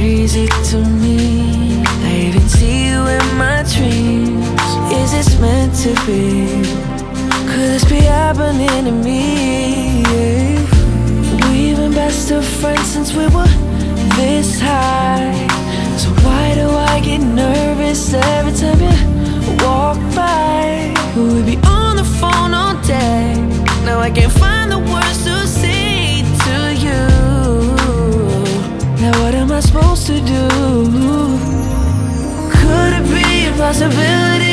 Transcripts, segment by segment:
crazy to me I even see you in my dreams Is this meant to be? Could this be happening to me? Yeah. We've been best of friends since we were this high So why do I get nervous every time you walk by? We'd be on the phone all day Now I can't find the words Supposed to do? Could it be a possibility?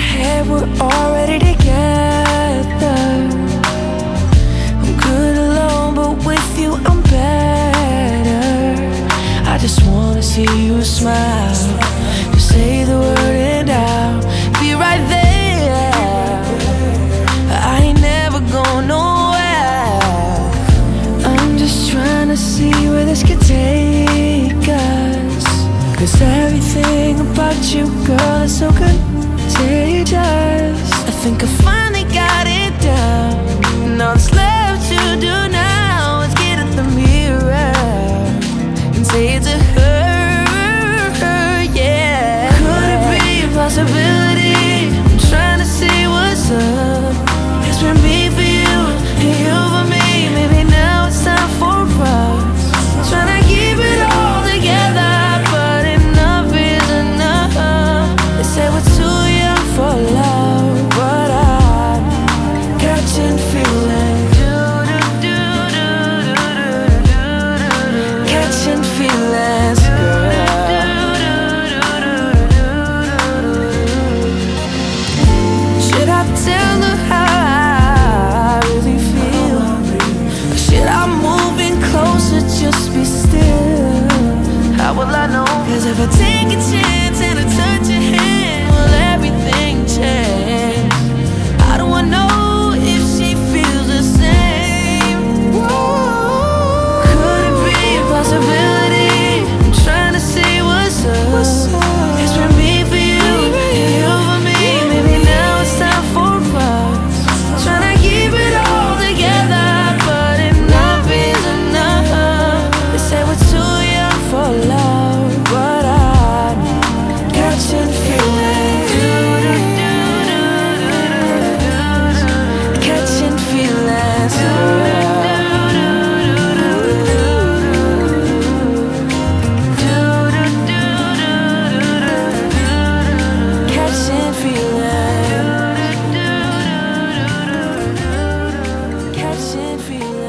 Head, we're already together. I'm good alone, but with you, I'm better. I just wanna see you smile. Just say the word and I'll be right there. I ain't never going nowhere. I'm just trying to see where this could take us. Cause everything about you, girl, is so contagious. just be still? How will I know? Cause if I take a chance and I touch your hand feel